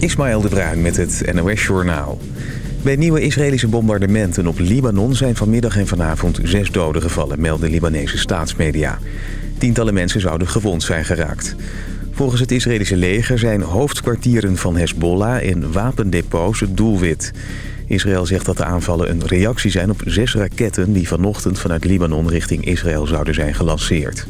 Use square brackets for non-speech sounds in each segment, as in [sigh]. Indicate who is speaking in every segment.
Speaker 1: Ismaël de Bruin met het NOS Journaal. Bij nieuwe Israëlische bombardementen op Libanon zijn vanmiddag en vanavond zes doden gevallen, melden Libanese staatsmedia. Tientallen mensen zouden gewond zijn geraakt. Volgens het Israëlische leger zijn hoofdkwartieren van Hezbollah en wapendepots het doelwit. Israël zegt dat de aanvallen een reactie zijn op zes raketten... die vanochtend vanuit Libanon richting Israël zouden zijn gelanceerd.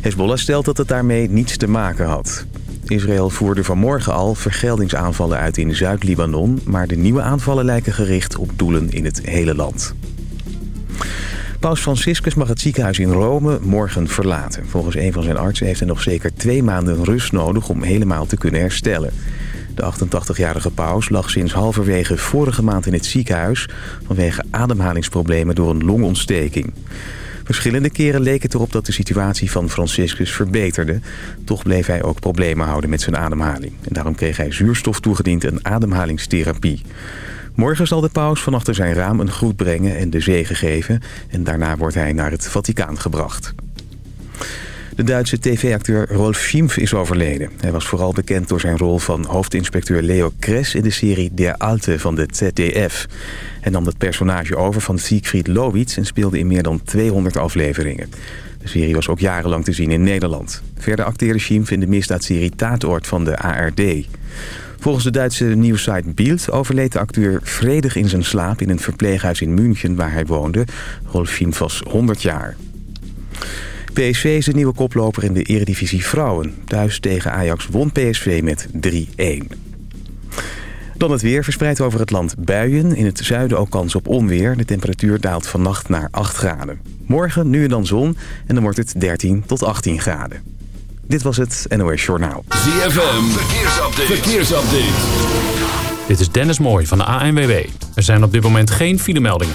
Speaker 1: Hezbollah stelt dat het daarmee niets te maken had. Israël voerde vanmorgen al vergeldingsaanvallen uit in Zuid-Libanon... maar de nieuwe aanvallen lijken gericht op doelen in het hele land. Paus Franciscus mag het ziekenhuis in Rome morgen verlaten. Volgens een van zijn artsen heeft hij nog zeker twee maanden rust nodig om helemaal te kunnen herstellen. De 88-jarige paus lag sinds halverwege vorige maand in het ziekenhuis... vanwege ademhalingsproblemen door een longontsteking. Verschillende keren leek het erop dat de situatie van Franciscus verbeterde. Toch bleef hij ook problemen houden met zijn ademhaling. En daarom kreeg hij zuurstof toegediend en ademhalingstherapie. Morgen zal de paus van achter zijn raam een groet brengen en de zegen geven. En daarna wordt hij naar het Vaticaan gebracht. De Duitse tv-acteur Rolf Schimpf is overleden. Hij was vooral bekend door zijn rol van hoofdinspecteur Leo Kress... in de serie Der Alte van de ZDF. Hij nam het personage over van Siegfried Lowitz... en speelde in meer dan 200 afleveringen. De serie was ook jarenlang te zien in Nederland. Verder acteerde Schimpf in de misdaadserie Taatoord van de ARD. Volgens de Duitse nieuwsite Bild overleed de acteur vredig in zijn slaap... in een verpleeghuis in München waar hij woonde. Rolf Schimpf was 100 jaar. PSV is de nieuwe koploper in de Eredivisie Vrouwen. Thuis tegen Ajax won PSV met 3-1. Dan het weer, verspreid over het land buien. In het zuiden ook kans op onweer. De temperatuur daalt vannacht naar 8 graden. Morgen nu en dan zon en dan wordt het 13 tot 18 graden. Dit was het NOS Journaal.
Speaker 2: ZFM, verkeersupdate. verkeersupdate.
Speaker 3: Dit is Dennis Mooij van de ANWB. Er zijn op dit moment geen filemeldingen.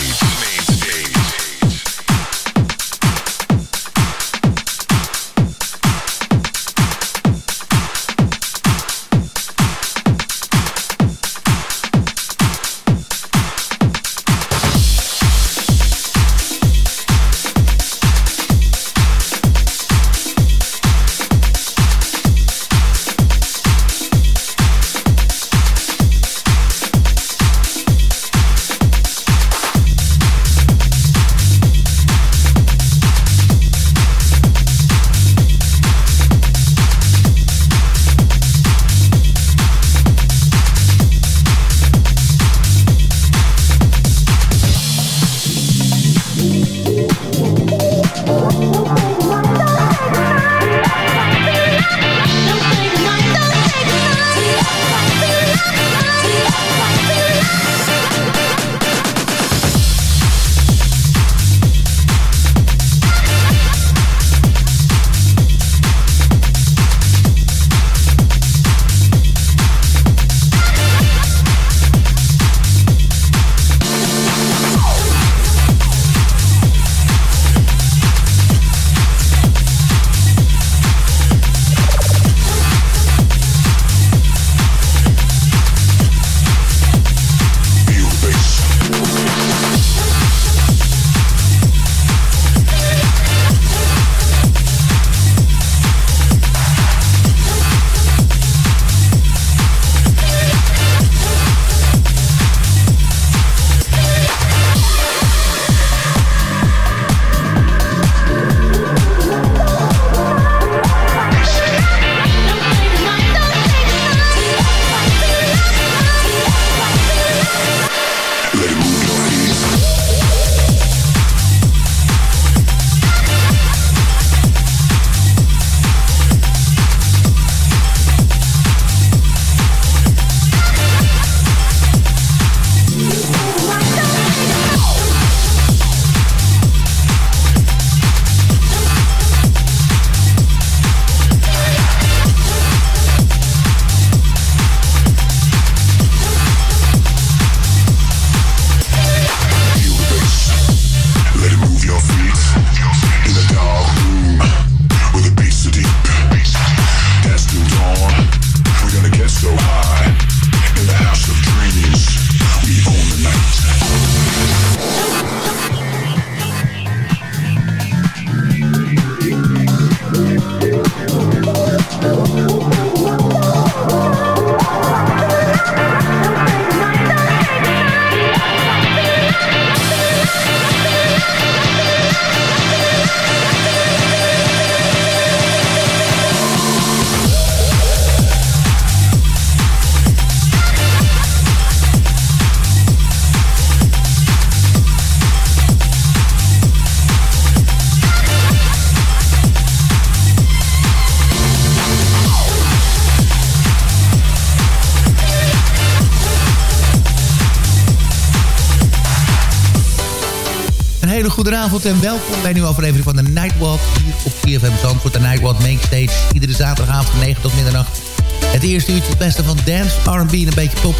Speaker 4: Hele goede avond en welkom bij een nieuwe aflevering van de Nightwalk. Hier op CFM Zandvoort, de Nightwalk Mainstage. Iedere zaterdagavond van 9 tot middernacht. Het eerste uurtje het beste van dance, R&B en een beetje pop.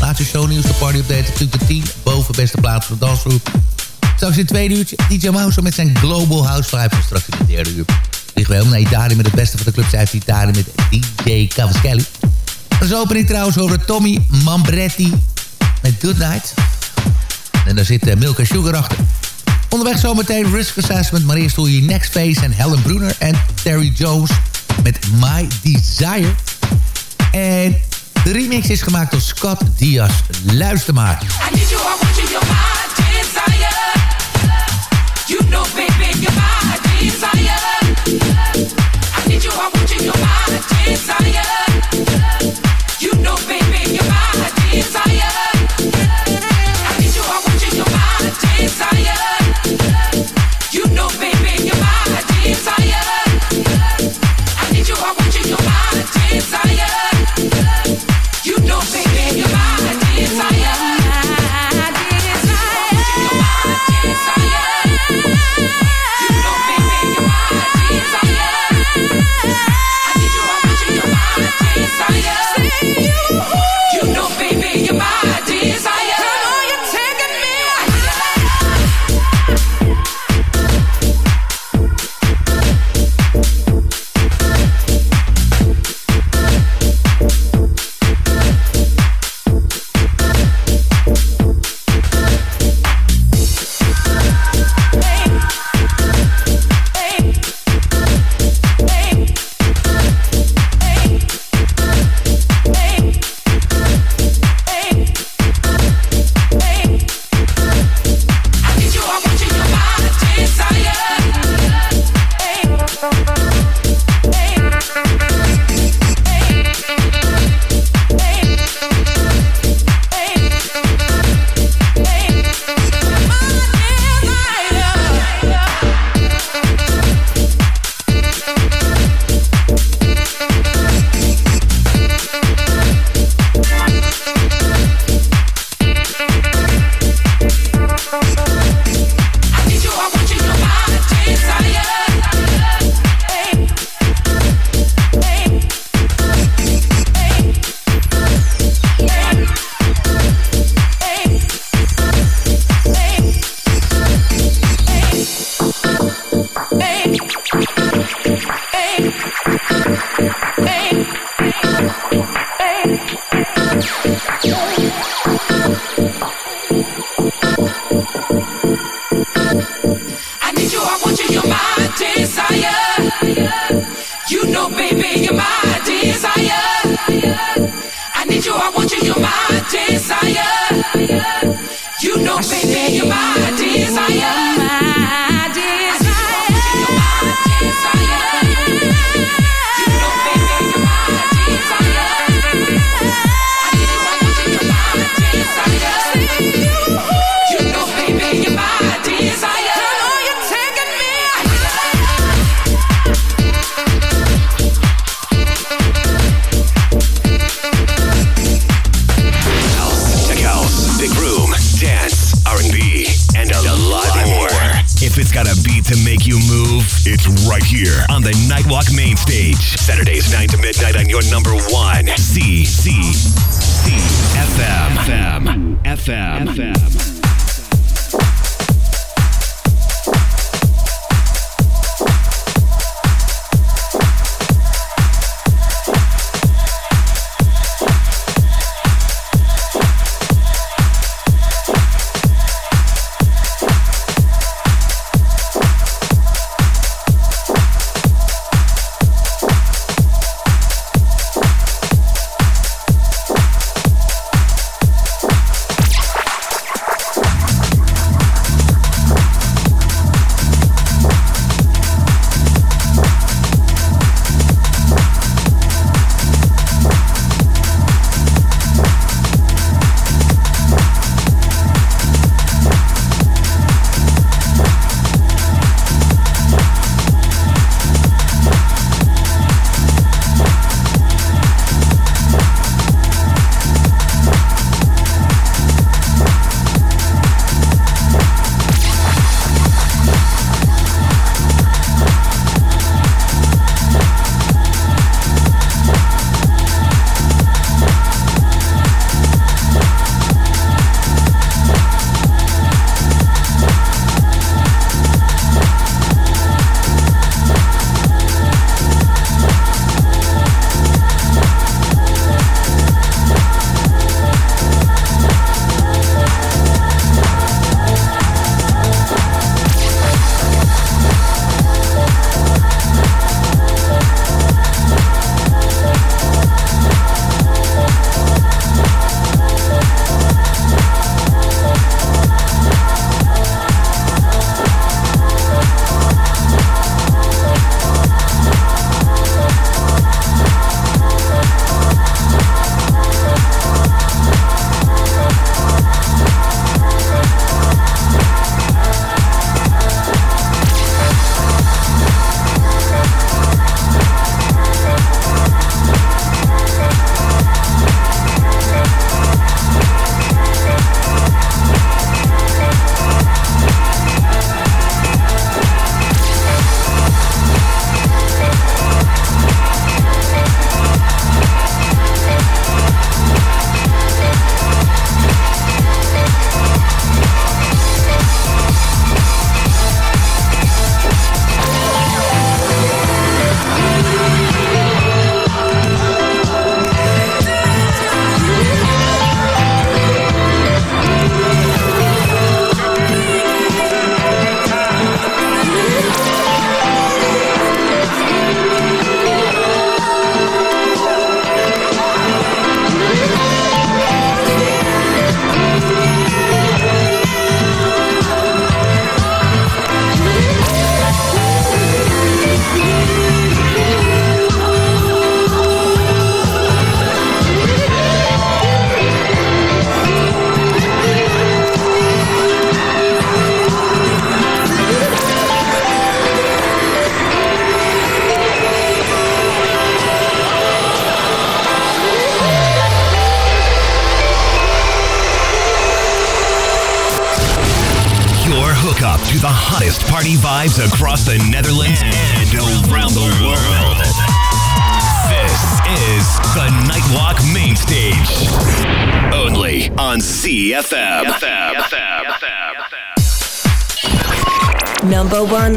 Speaker 4: Laatste shownieuws, de party update, natuurlijk de 10. Boven beste plaats voor de dansgroep. Straks in het tweede uurtje DJ Mouse met zijn Global House Vibes. En straks in het derde uur liggen we helemaal naar Italië met het beste van de clubs uit Italië met DJ Cavaschelli. Als opening trouwens over Tommy Mambretti met Good Night. En daar zit uh, Milka Sugar achter. Onderweg zometeen Risk Assessment, maar eerst hoor je Next Face en Helen Bruner en Terry Jones met My Desire. En de remix is gemaakt door Scott Diaz. Luister maar.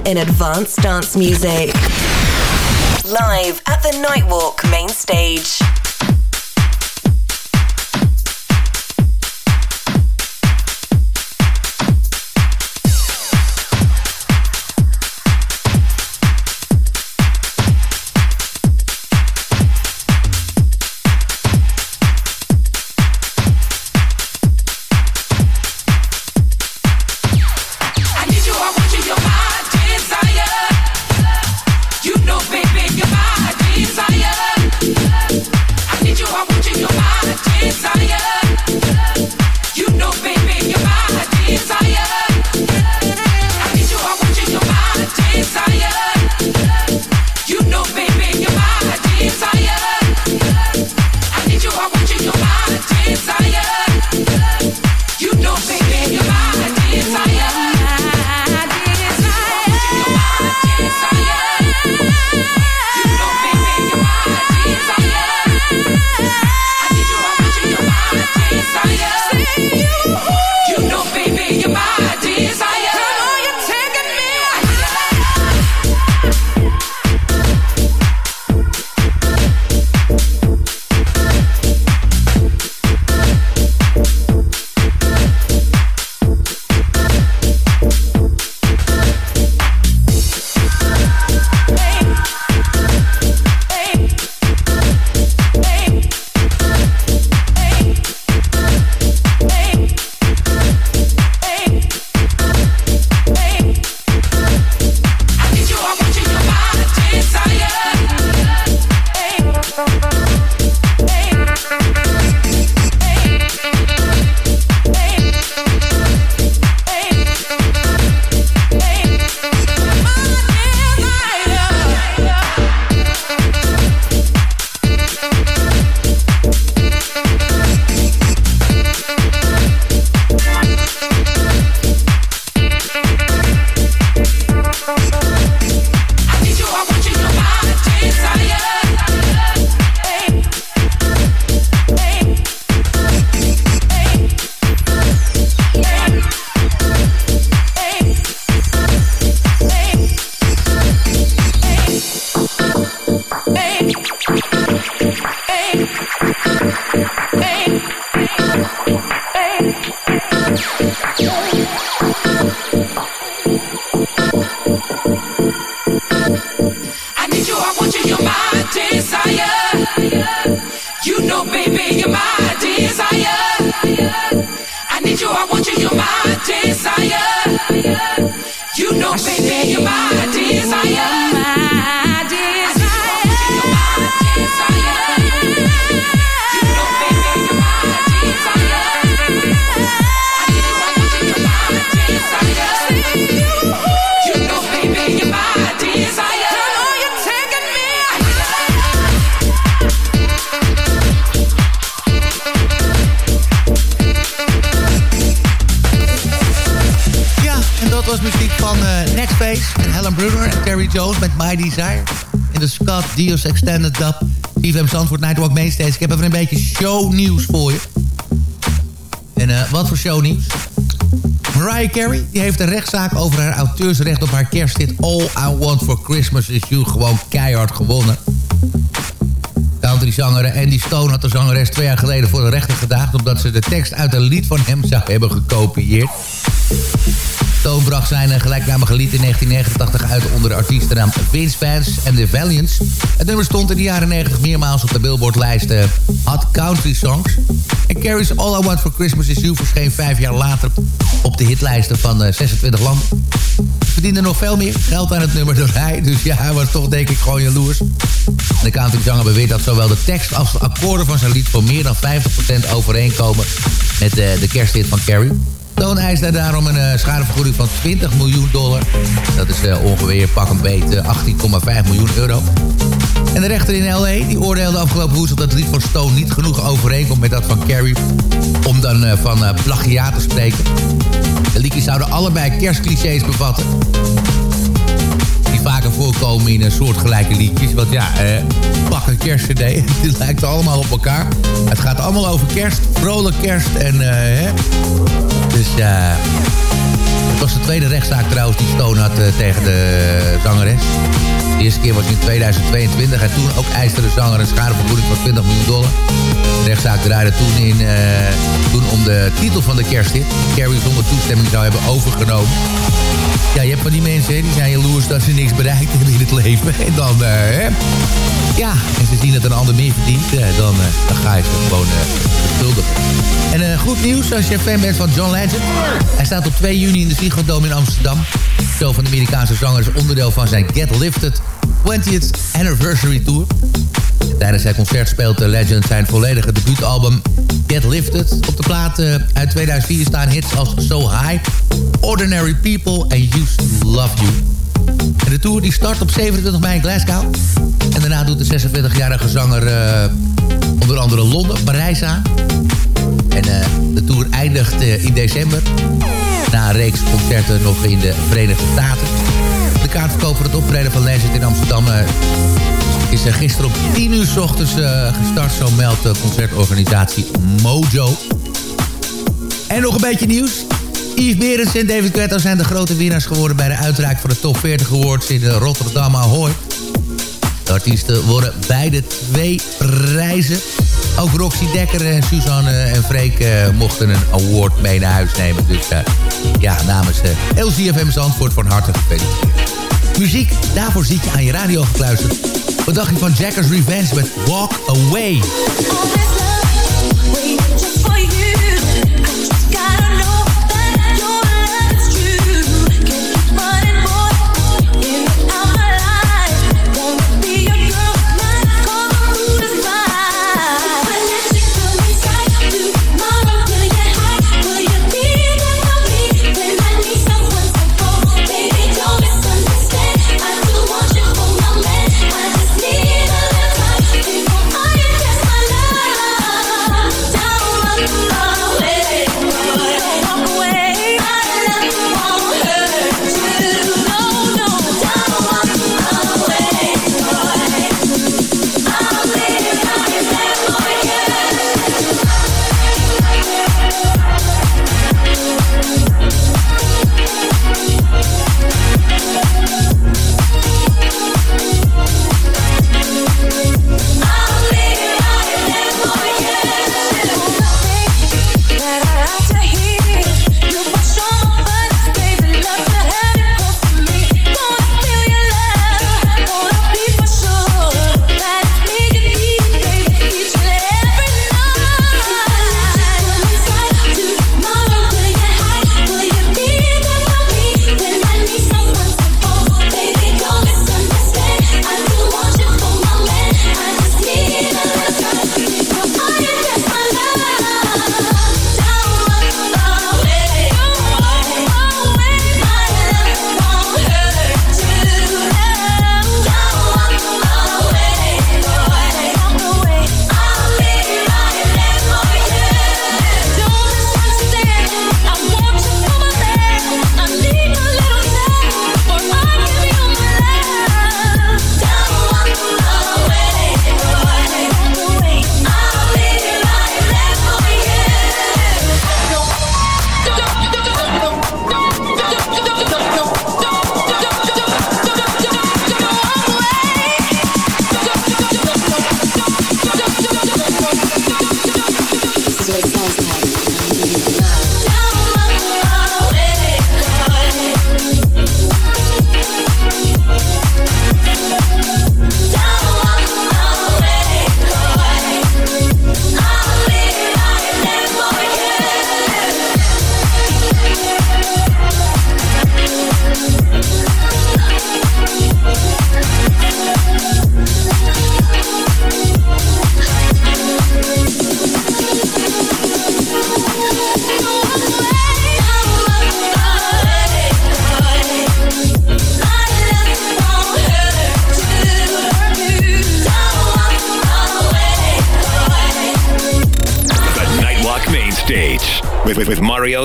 Speaker 5: In advanced dance music.
Speaker 4: Dios Extended Dub. CFM Zandvoort Nightwalk Mainstage. Ik heb even een beetje shownieuws voor je. En uh, wat voor shownieuws? Mariah Carey die heeft een rechtszaak over haar auteursrecht op haar kersthit All I Want For Christmas Is You gewoon keihard gewonnen. Countryzanger Andy Stone had de zangeres twee jaar geleden voor de rechter gedaagd... omdat ze de tekst uit een lied van hem zou hebben gekopieerd. Stone bracht zijn gelijknamige lied in 1989 uit onder de artiestennaam Vince Fans en The Valiants. Het nummer stond in de jaren 90 meermaals op de Billboard-lijst uh, Hot Country Songs. En Carrie's All I Want For Christmas Is You verscheen vijf jaar later op de hitlijsten van 26 eh, landen. Verdiende nog veel meer geld aan het nummer dan hij, dus ja, hij was toch denk ik gewoon jaloers. De countryzanger beweert dat zowel de tekst als de akkoorden van zijn lied voor meer dan 50% overeenkomen met uh, de kersthit van Carrie. Stone eist daarom een uh, schadevergoeding van 20 miljoen dollar. Dat is uh, ongeveer pak een beet 18,5 miljoen euro. En de rechter in L.A. die oordeelde afgelopen woensdag dat het lied van Stone niet genoeg overeenkomt met dat van Carrie... om dan uh, van plagiaat te spreken. De liedjes zouden allebei kerstclichés bevatten vaker voorkomen in een soortgelijke liedjes. Want ja, eh, pak een kerstcd. [laughs] Het lijkt allemaal op elkaar. Het gaat allemaal over kerst. Vrolijk kerst. En, uh, hè. Dus ja... Het was de tweede rechtszaak trouwens die Stone had uh, tegen de zangeres. De eerste keer was in 2022 en toen ook eiste de zanger een schadevergoeding van 20 miljoen dollar. De rechtszaak draaide toen, in, uh, toen om de titel van de kersthit. Carrie zonder toestemming zou hebben overgenomen. Ja, je hebt van die mensen, die zijn jaloers dat ze niks bereikt hebben in het leven. [laughs] En dan, uh, hè. Ja, en ze zien dat een ander meer verdient, uh, dan, uh, dan ga je ze gewoon beschuldigen. En goed nieuws, als je fan bent van John Legend. Hij staat op 2 juni in de Ziggo in Amsterdam. De show van de Amerikaanse zanger is onderdeel van zijn Get Lifted 20th Anniversary Tour. Tijdens zijn concert speelt de Legend zijn volledige debuutalbum Get Lifted. Op de plaat uit 2004 staan hits als So High, Ordinary People en Used to Love You. De tour die start op 27 mei in Glasgow. En daarna doet de 46-jarige zanger uh, onder andere Londen, Parijs aan. En uh, de tour eindigt in december. Na een reeks concerten nog in de Verenigde Staten. Kaartverkoop voor het optreden van Legend in Amsterdam... is gisteren op 10 uur s ochtends gestart. Zo meldt de concertorganisatie Mojo. En nog een beetje nieuws. Yves Berends en David Guetta zijn de grote winnaars geworden... bij de uitreiking van de Top 40 Awards in Rotterdam Ahoy. De artiesten worden beide twee prijzen. Ook Roxy Dekker en Suzanne en Freek mochten een award mee naar huis nemen. Dus ja, namens uh, LCFM Zandvoort van harte gefeliciteerd. Muziek, daarvoor zit je aan je radio gekluisterd. Wat dacht je van Jackers Revenge met Walk Away?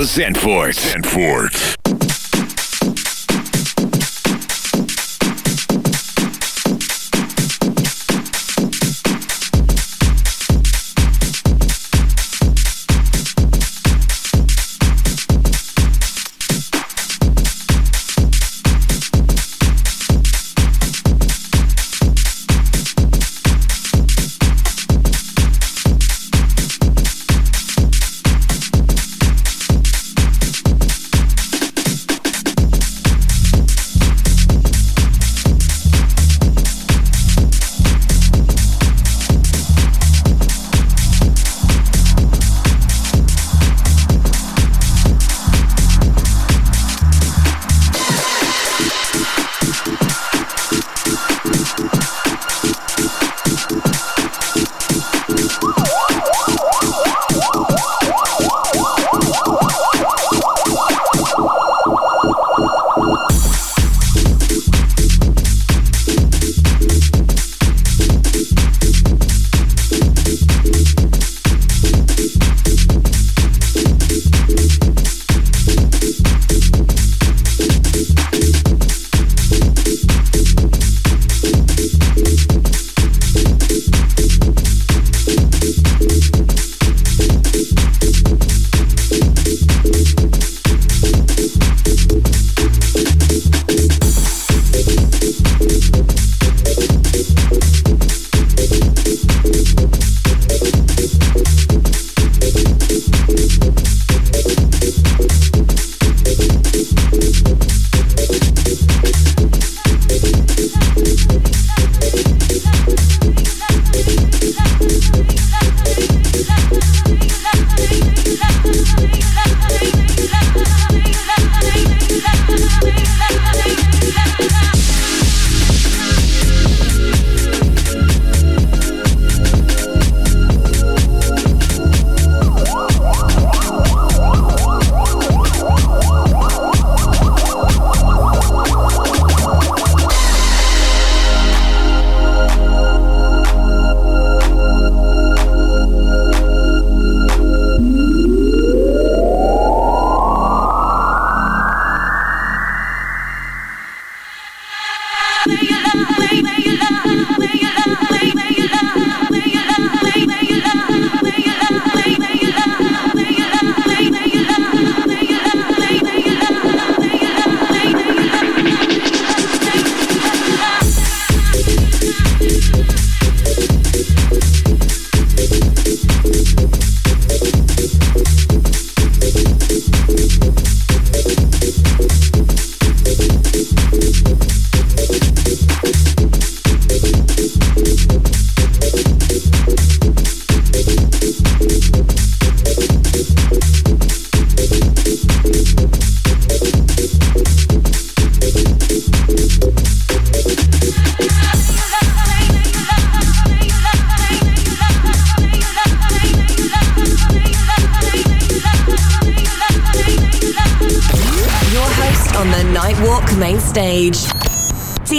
Speaker 6: Zandvoort. Zandvoort.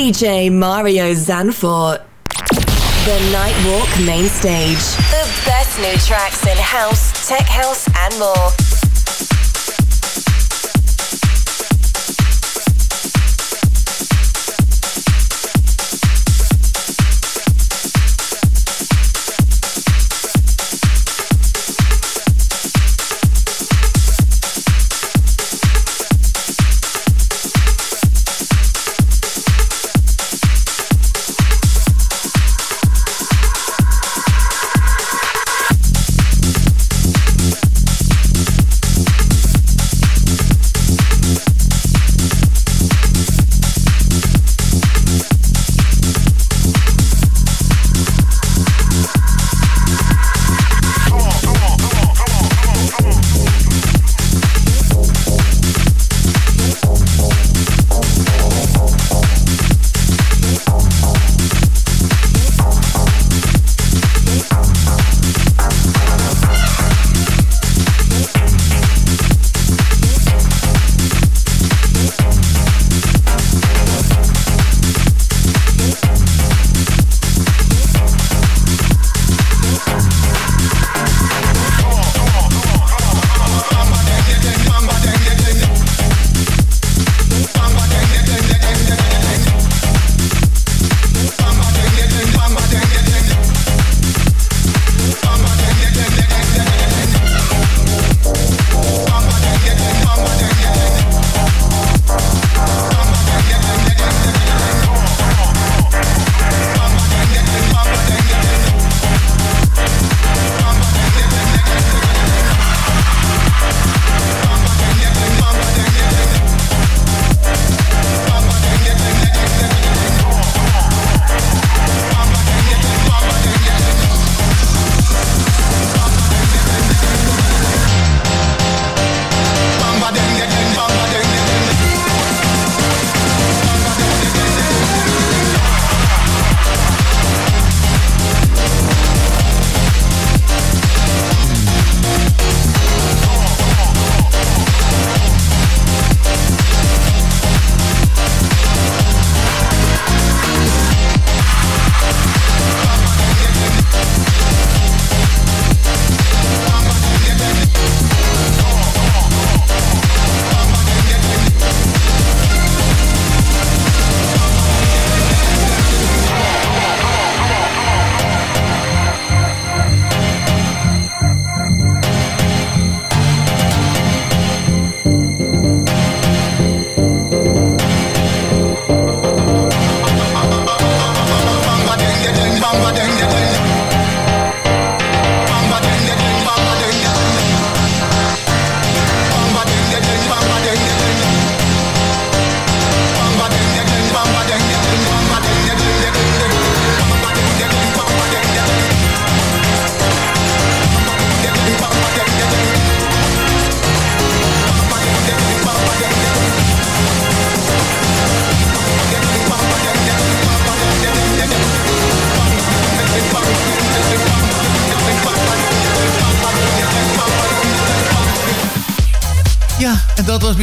Speaker 5: DJ Mario Zanfort. The Nightwalk Main Stage. The best new tracks in house, tech house, and more.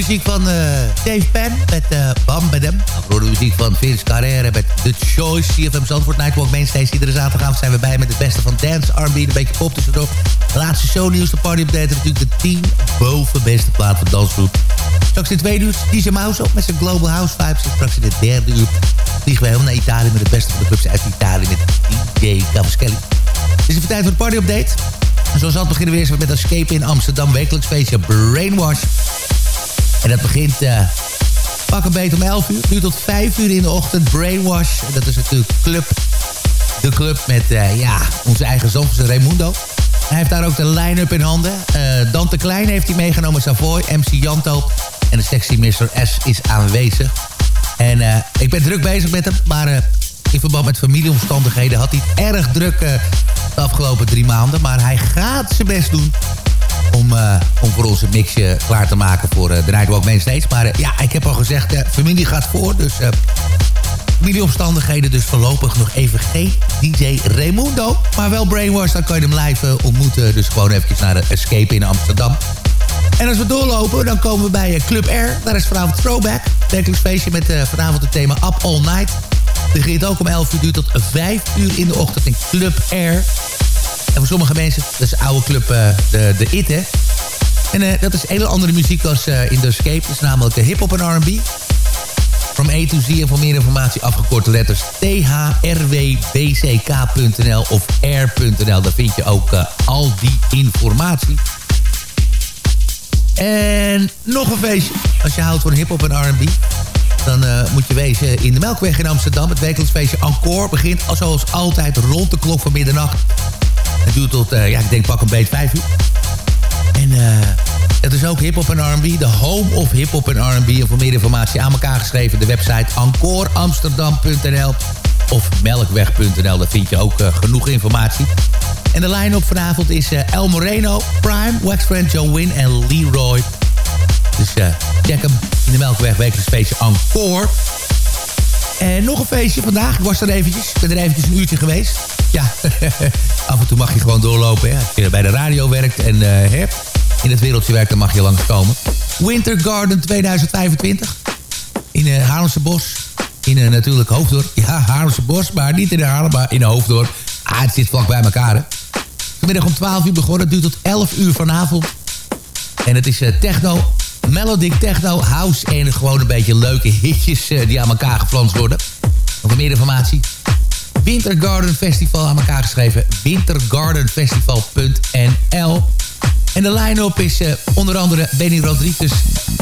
Speaker 4: Muziek van uh, Dave Penn met uh, Bam Badem. Dan de muziek van Vince Carrère met The Choice. CFM Zandvoort Nightwalk Mainstage. Iedere zaterdagavond zijn we bij met het beste van dance, R&B, een beetje pop tussendoor. De laatste shownieuws, de party update. natuurlijk de 10 boven beste plaat van dansgroep. Straks in twee uur DJ Mouse op met zijn Global House Vibes. En straks in de derde uur vliegen we helemaal naar Italië... met het beste van de clubs uit Italië met DJ Cavaschelli. Het is even tijd voor de party update. Zoals altijd beginnen we eerst met Escape in Amsterdam. Wekelijks feestje Brainwash. En dat begint uh, pak een beetje om 11 uur. Nu tot 5 uur in de ochtend. Brainwash. En dat is natuurlijk club. De club met uh, ja, onze eigen Zandvoortse Raimundo. Hij heeft daar ook de line-up in handen. Uh, Dante Klein heeft hij meegenomen. Savoy, MC Janto. En de sexy Mr. S is aanwezig. En ik ben druk bezig met hem. Maar in verband met familieomstandigheden had hij het erg druk de afgelopen drie maanden. Maar hij gaat zijn best doen om, uh, om voor onze mixje klaar te maken voor uh, de Nightwalk Mainstage. Maar uh, ja, ik heb al gezegd, familie gaat voor. Dus familieomstandigheden. Dus voorlopig nog even geen DJ Raimundo. Maar wel Brainwash, dan kan je hem live ontmoeten. Dus gewoon eventjes naar Escape in Amsterdam. En als we doorlopen, dan komen we bij Club Air. Daar is vanavond Throwback. Wekelijks feestje met vanavond het thema Up All Night. Begint ook om 11 uur tot 5 uur in de ochtend in Club Air. En voor sommige mensen, dat is de oude club uh, de, de IT, hè. En uh, dat is hele andere muziek als in The Escape. Dat is namelijk de hip-hop en R&B. From A to Z en voor meer informatie afgekorte letters thrwbck.nl of air.nl. Daar vind je ook al die informatie. En nog een feestje. Als je houdt van hip-hop en RB, dan uh, moet je wezen in de Melkweg in Amsterdam. Het wekelijks feestje Encore begint zoals altijd rond de klok van middernacht. Het duurt tot, uh, ja, ik denk pak een beetje vijf uur. En uh, het is ook hip-hop en RB, de home of hip-hop en RB. En voor meer informatie aan elkaar geschreven, de website encoreamsterdam.nl of melkweg.nl. Daar vind je ook genoeg informatie. En de line-up vanavond is El Moreno, Prime, Waxfriend, Joe Win en Leroy. Dus uh, check hem in de Melkweg wekelijks feestje Encore. En nog een feestje vandaag. Ik was er eventjes. Ik ben er eventjes een uurtje geweest. Ja, [laughs] af en toe mag je gewoon doorlopen. Hè. Als je bij de radio werkt en uh, in het wereldje werkt, dan mag je langskomen. Winter Garden 2025. In uh, Haarlemse Bos. In uh, natuurlijk Hoofddorp. Ja, Haarlemse Bos, maar niet in de maar in Hoofddorp. Ah, het zit vlak bij elkaar, hè. Vanmiddag om 12 uur begonnen. Het duurt tot 11 uur vanavond. En het is techno melodic techno, house en gewoon een beetje leuke hitjes uh, die aan elkaar geflanst worden. Voor meer informatie. Winter Garden Festival aan elkaar geschreven. wintergardenfestival.nl En de line-up is uh, onder andere Benny Rodriguez,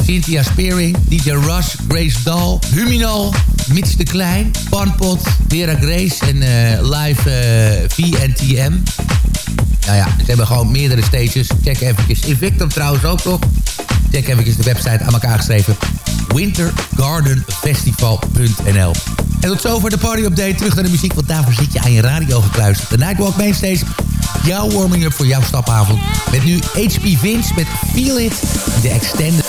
Speaker 4: Cynthia Spearing, DJ Rush, Grace Dahl, Huminal, Mitch de Klein, Panpot, Vera Grace en uh, live VNTM. Nou ja, ze hebben gewoon meerdere stages. Check even. Invictum trouwens ook nog. Check even de website aan elkaar geschreven. wintergardenfestival.nl En tot zover de party-update. Terug naar de muziek, want daarvoor zit je aan je radio gekluisterd. De Nightwalk Mainstage. Jouw warming-up voor jouw stapavond. Met nu HP Vince met Feel It. De Extended...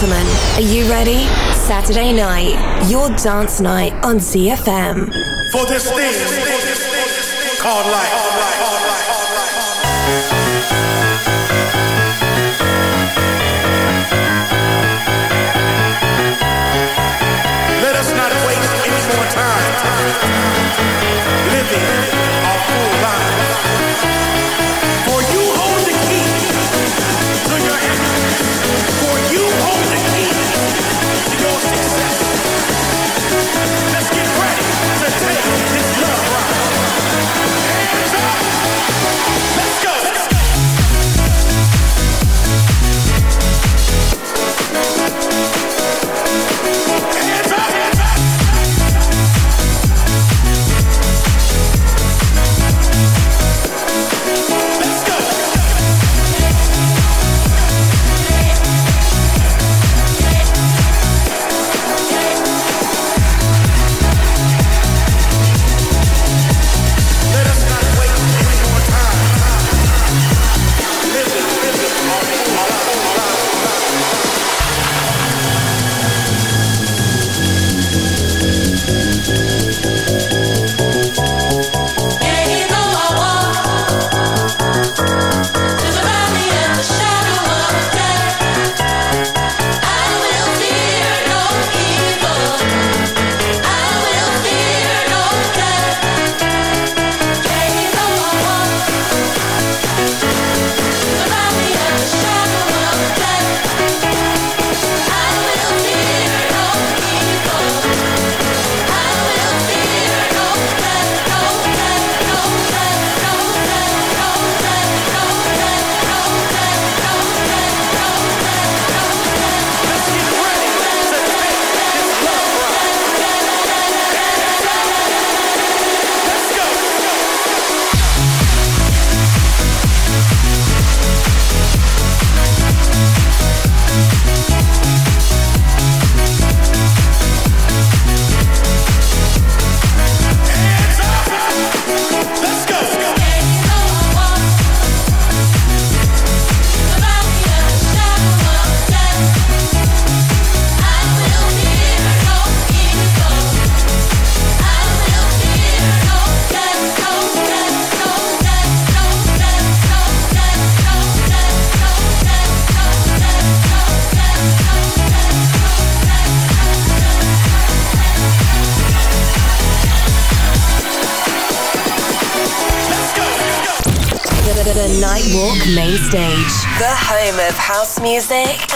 Speaker 5: Are you ready? Saturday night, your dance night on ZFM.
Speaker 7: For this thing called life.
Speaker 5: Stage, the home of house music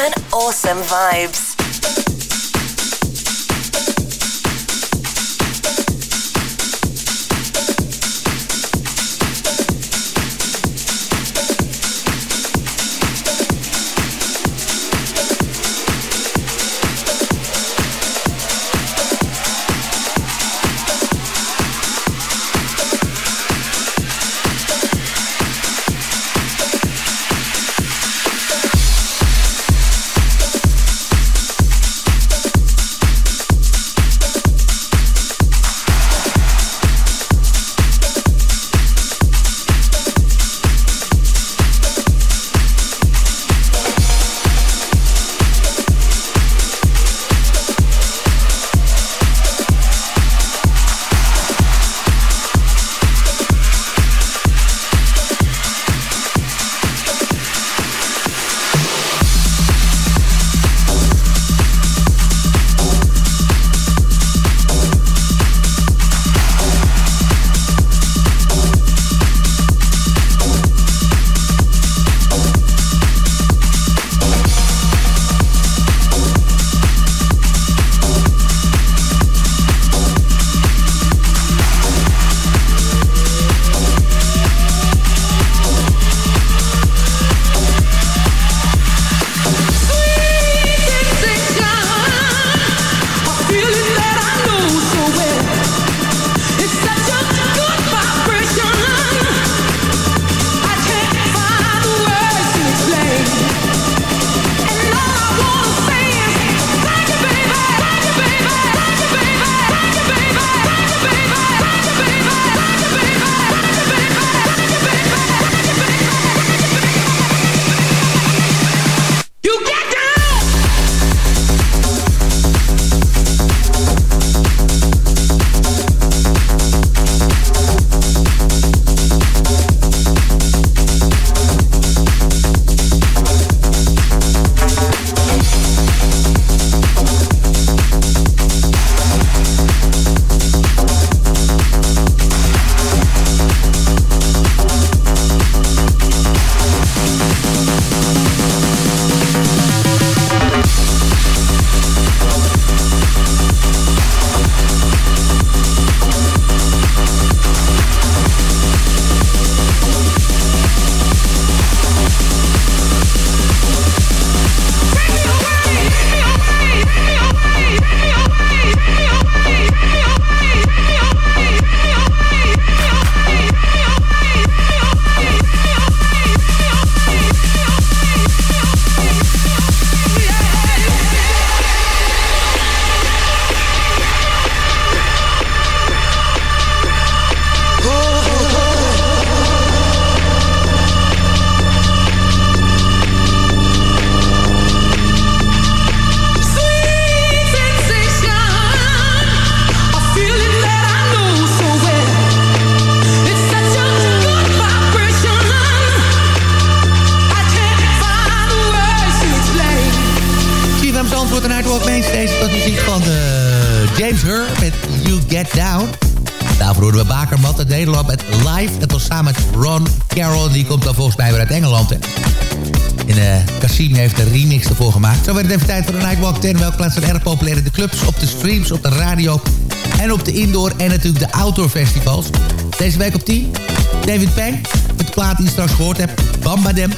Speaker 4: even tijd voor de Nightwalk 10. Welke plaatsen erg populair in de clubs, op de streams, op de radio... en op de indoor en natuurlijk de outdoor festivals. Deze week op 10, David Peng. Met de plaat die je straks gehoord hebt. Bamba Dem.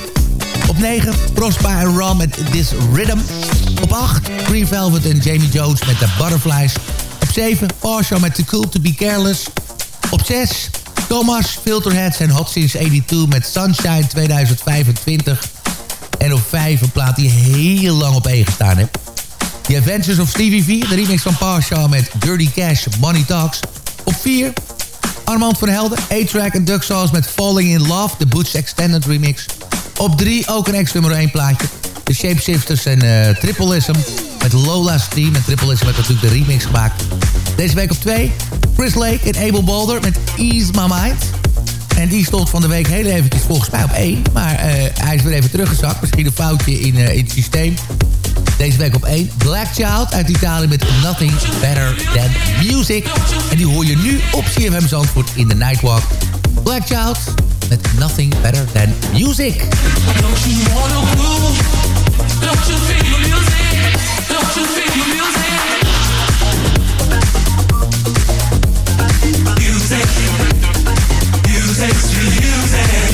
Speaker 4: Op 9, Prospa en Ron met This Rhythm. Op 8, Green Velvet en Jamie Jones met The Butterflies. Op 7, Parsha met Too Cool To Be Careless. Op 6, Thomas, Filterheads en Hot Since 82 met Sunshine 2025. En op 5 een plaat die heel lang op 1 gestaan heeft. The Adventures of Stevie V, de remix van Parsha met Dirty Cash, Money Talks. Op 4, Armand van Helden, A-Track en Duck Sauce met Falling in Love, de Boots Extended remix. Op 3 ook een ex-nummer 1 plaatje. De Shapeshifters en uh, Tripleism met Lola's team. En Tripleism heeft natuurlijk de remix gemaakt. Deze week op 2 Chris Lake en Abel Boulder met Ease My Mind. En die stond van de week heel eventjes volgens mij op 1. Maar uh, hij is weer even teruggezakt. Misschien een foutje in, uh, in het systeem. Deze week op 1. Black Child uit Italië met Nothing Better Than Music. En die hoor je nu op CFM Zandvoort in de Nightwalk. Black Child met Nothing Better Than Music. Don't you wanna groove? Don't you music? Don't you feel? Music, music, sweet music.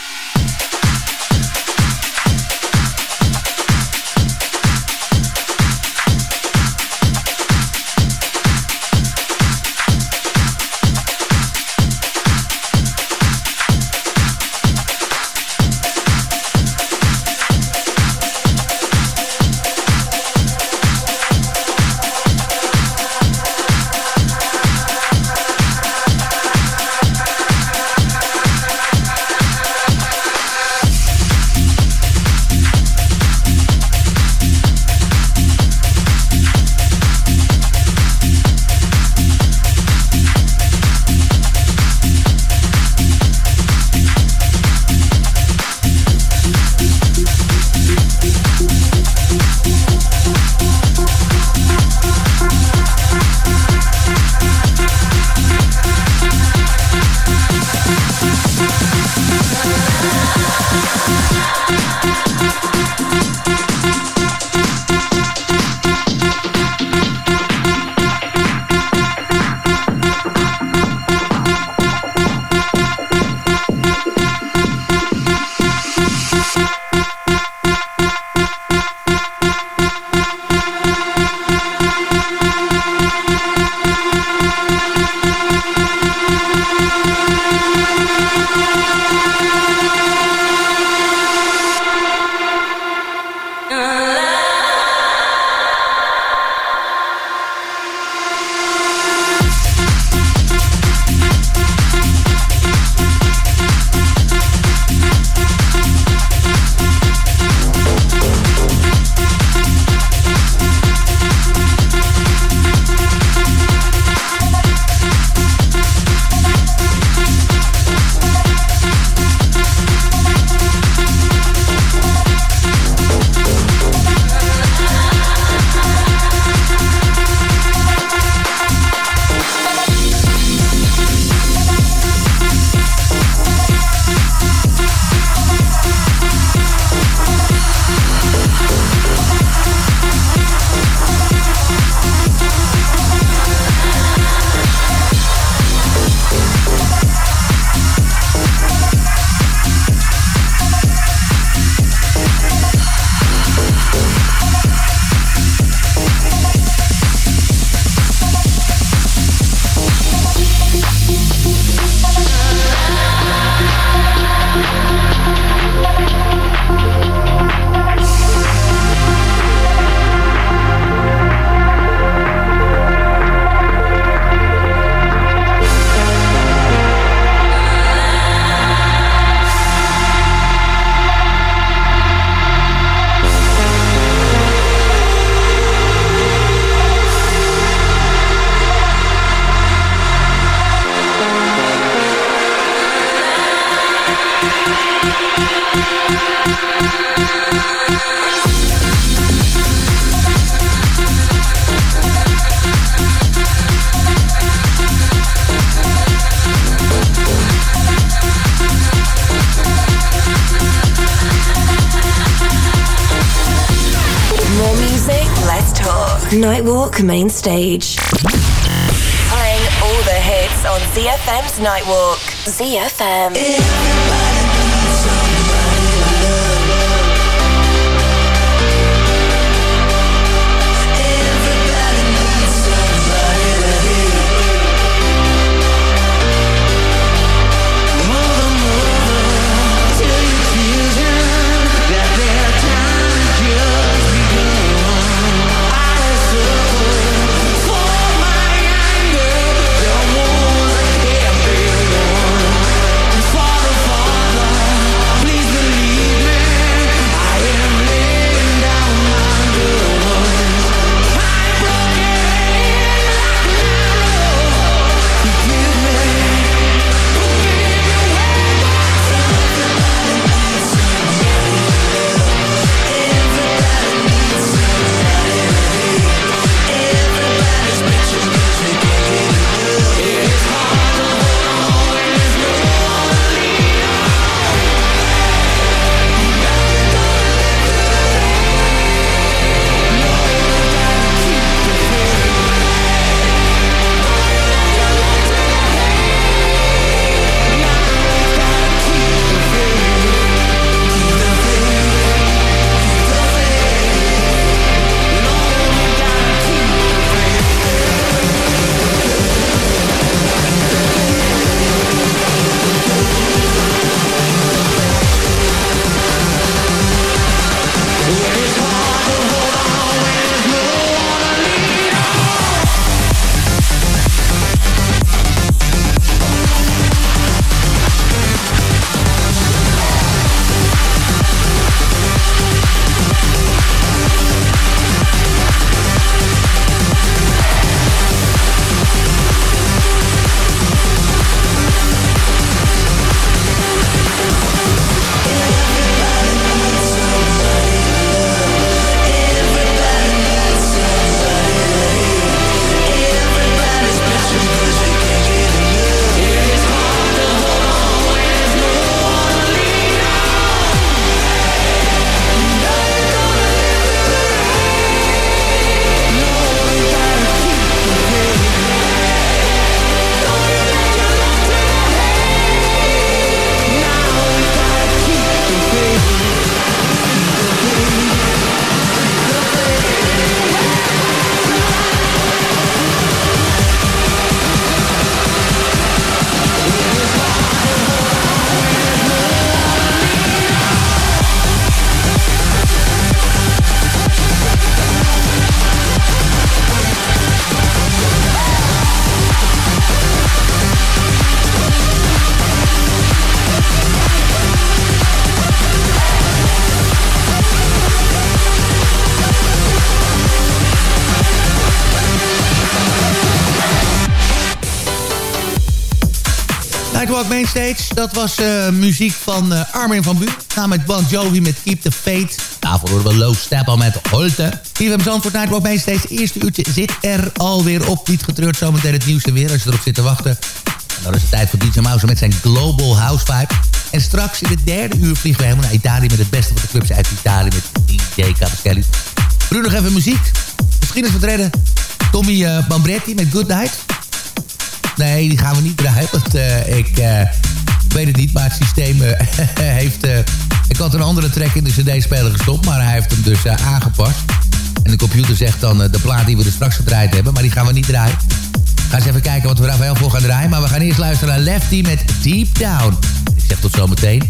Speaker 7: Main stage. Playing all the hits on ZFM's Nightwalk. ZFM.
Speaker 4: Mainstage. Dat was uh, muziek van uh, Armin van Buur. Samen met Bon Jovi met Keep the Fate. Daarvoor horen we Low Step al met Holte. Hier hebben Zandvoort Nightwalk Mainstage. Eerste uurtje zit er alweer op. Niet getreurd zometeen het nieuws weer als je erop zit te wachten. En dan is het tijd voor DJ Mouse met zijn Global House Vibe. En straks in het derde uur vliegen we helemaal naar Italië... met het beste van de clubs uit Italië met DJ Capacelli. Nu nog even muziek. Misschien is het redden Tommy uh, Bambretti met Good Night... Nee, die gaan we niet draaien. Want uh, ik uh, weet het niet, maar het systeem uh, [laughs] heeft... ik had een andere track in de cd-speler gestopt, maar hij heeft hem dus aangepast. En de computer zegt dan de plaat die we er straks gedraaid hebben, maar die gaan we niet draaien. Ga eens even kijken wat we daar voor gaan draaien. Maar we gaan eerst luisteren naar Lefty met Deep Down. Ik zeg tot zometeen.